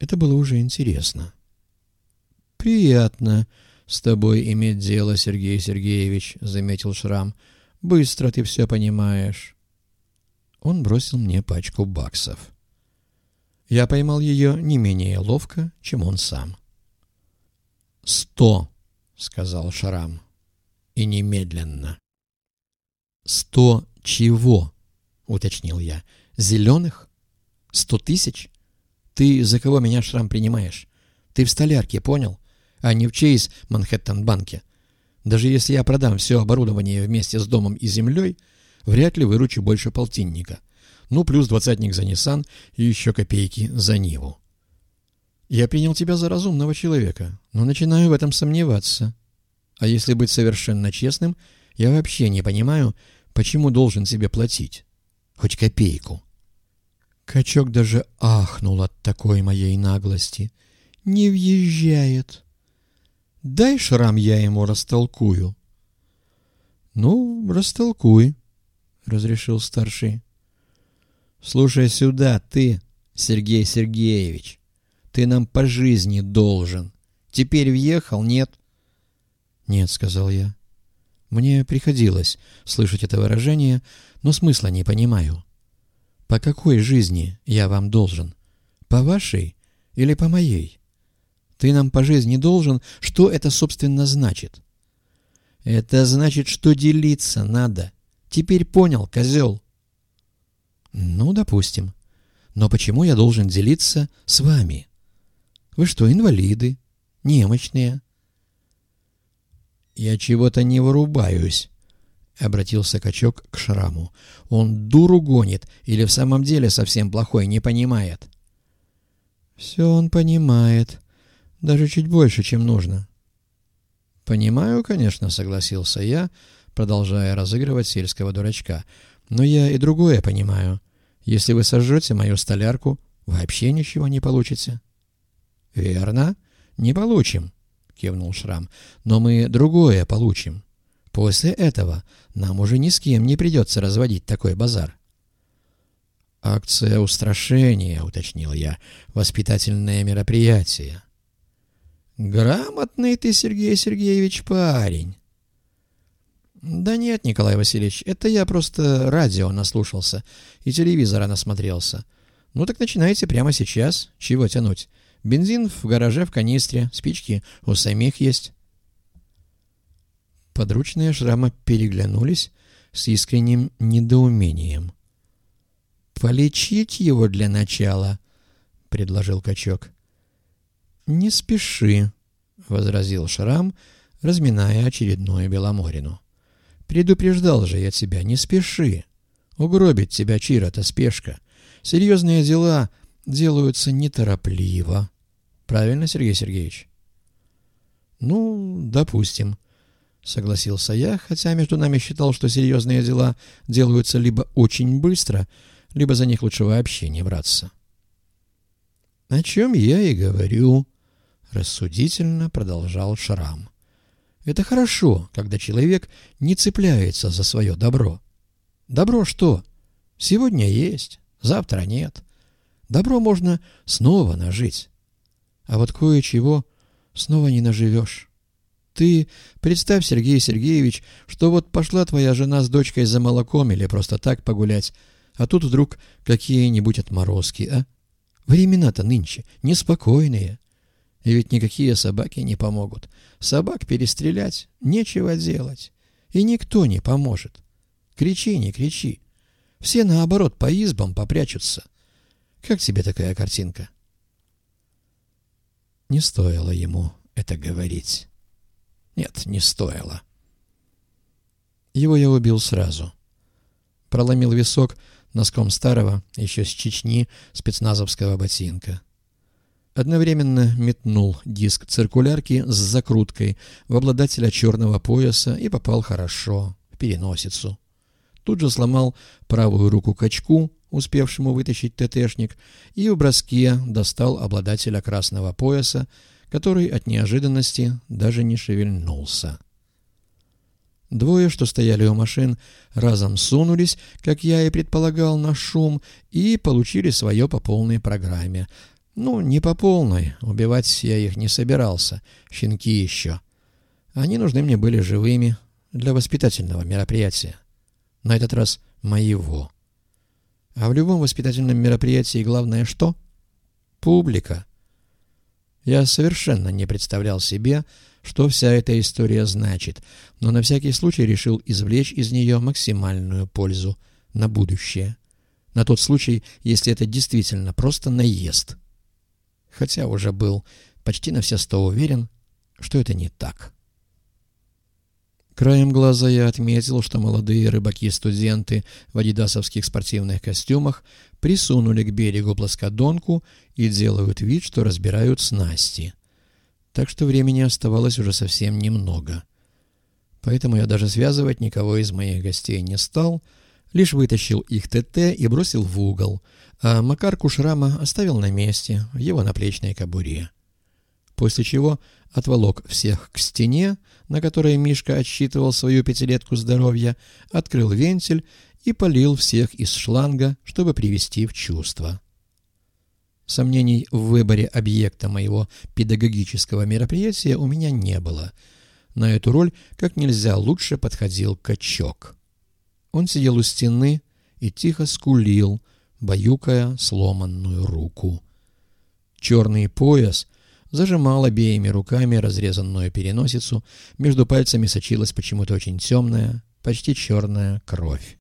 Это было уже интересно. «Приятно с тобой иметь дело, Сергей Сергеевич», — заметил Шрам. «Быстро ты все понимаешь». Он бросил мне пачку баксов. Я поймал ее не менее ловко, чем он сам. «Сто», — сказал Шрам, — «и немедленно». «Сто чего?» — уточнил я. «Зеленых? Сто тысяч? Ты за кого меня, Шрам, принимаешь? Ты в столярке, понял? а не в Чейз Манхэттен-банке. Даже если я продам все оборудование вместе с домом и землей, вряд ли выручу больше полтинника. Ну, плюс двадцатник за Ниссан и еще копейки за Ниву. Я принял тебя за разумного человека, но начинаю в этом сомневаться. А если быть совершенно честным, я вообще не понимаю, почему должен тебе платить. Хоть копейку. Качок даже ахнул от такой моей наглости. Не въезжает. Дай шрам я ему растолкую. — Ну, растолкуй, — разрешил старший. — Слушай сюда, ты, Сергей Сергеевич, ты нам по жизни должен. Теперь въехал, нет? — Нет, — сказал я. Мне приходилось слышать это выражение, но смысла не понимаю. По какой жизни я вам должен? По вашей или по моей? Ты нам по жизни должен. Что это, собственно, значит? Это значит, что делиться надо. Теперь понял, козел. Ну, допустим. Но почему я должен делиться с вами? Вы что, инвалиды? Немощные? Я чего-то не вырубаюсь. — обратился качок к шраму. «Он дуру гонит или в самом деле совсем плохой, не понимает?» «Все он понимает», даже чуть больше, чем нужно. «Понимаю, конечно», — согласился я, продолжая разыгрывать сельского дурачка. «Но я и другое понимаю. Если вы сожжете мою столярку, вообще ничего не получите». «Верно, не получим», — кивнул Шрам. «Но мы другое получим. После этого нам уже ни с кем не придется разводить такой базар». «Акция устрашения», — уточнил я, — «воспитательное мероприятие». Грамотный ты, Сергей Сергеевич, парень. Да нет, Николай Васильевич, это я просто радио наслушался и телевизора насмотрелся. Ну так начинайте прямо сейчас. Чего тянуть? Бензин в гараже в канистре, спички у самих есть. Подручные шрама переглянулись с искренним недоумением. «Полечить его для начала», — предложил качок. «Не спеши», — возразил Шрам, разминая очередную Беломорину. «Предупреждал же я тебя, не спеши. Угробит тебя чира-то спешка. Серьезные дела делаются неторопливо. Правильно, Сергей Сергеевич?» «Ну, допустим», — согласился я, хотя между нами считал, что серьезные дела делаются либо очень быстро, либо за них лучше вообще не браться. «О чем я и говорю», — рассудительно продолжал Шрам. «Это хорошо, когда человек не цепляется за свое добро. Добро что? Сегодня есть, завтра нет. Добро можно снова нажить. А вот кое-чего снова не наживешь. Ты представь, Сергей Сергеевич, что вот пошла твоя жена с дочкой за молоком или просто так погулять, а тут вдруг какие-нибудь отморозки, а? Времена-то нынче неспокойные. И ведь никакие собаки не помогут. Собак перестрелять нечего делать. И никто не поможет. Кричи, не кричи. Все, наоборот, по избам попрячутся. Как тебе такая картинка? Не стоило ему это говорить. Нет, не стоило. Его я убил сразу. Проломил висок носком старого, еще с Чечни, спецназовского ботинка. Одновременно метнул диск циркулярки с закруткой в обладателя черного пояса и попал хорошо, в переносицу. Тут же сломал правую руку качку, успевшему вытащить ТТшник, и в броске достал обладателя красного пояса, который от неожиданности даже не шевельнулся. Двое, что стояли у машин, разом сунулись, как я и предполагал, на шум, и получили свое по полной программе — Ну, не по полной, убивать я их не собирался, щенки еще. Они нужны мне были живыми для воспитательного мероприятия. На этот раз моего. А в любом воспитательном мероприятии главное что? Публика. Я совершенно не представлял себе, что вся эта история значит, но на всякий случай решил извлечь из нее максимальную пользу на будущее. На тот случай, если это действительно просто наезд. Хотя уже был почти на все сто уверен, что это не так. Краем глаза я отметил, что молодые рыбаки-студенты в адидасовских спортивных костюмах присунули к берегу плоскодонку и делают вид, что разбирают снасти. Так что времени оставалось уже совсем немного. Поэтому я даже связывать никого из моих гостей не стал, лишь вытащил их ТТ и бросил в угол, а Макарку Шрама оставил на месте, в его наплечной кобуре после чего отволок всех к стене, на которой Мишка отсчитывал свою пятилетку здоровья, открыл вентиль и полил всех из шланга, чтобы привести в чувство. Сомнений в выборе объекта моего педагогического мероприятия у меня не было. На эту роль как нельзя лучше подходил качок. Он сидел у стены и тихо скулил, баюкая сломанную руку. Черный пояс — зажимал обеими руками разрезанную переносицу, между пальцами сочилась почему-то очень темная, почти черная кровь.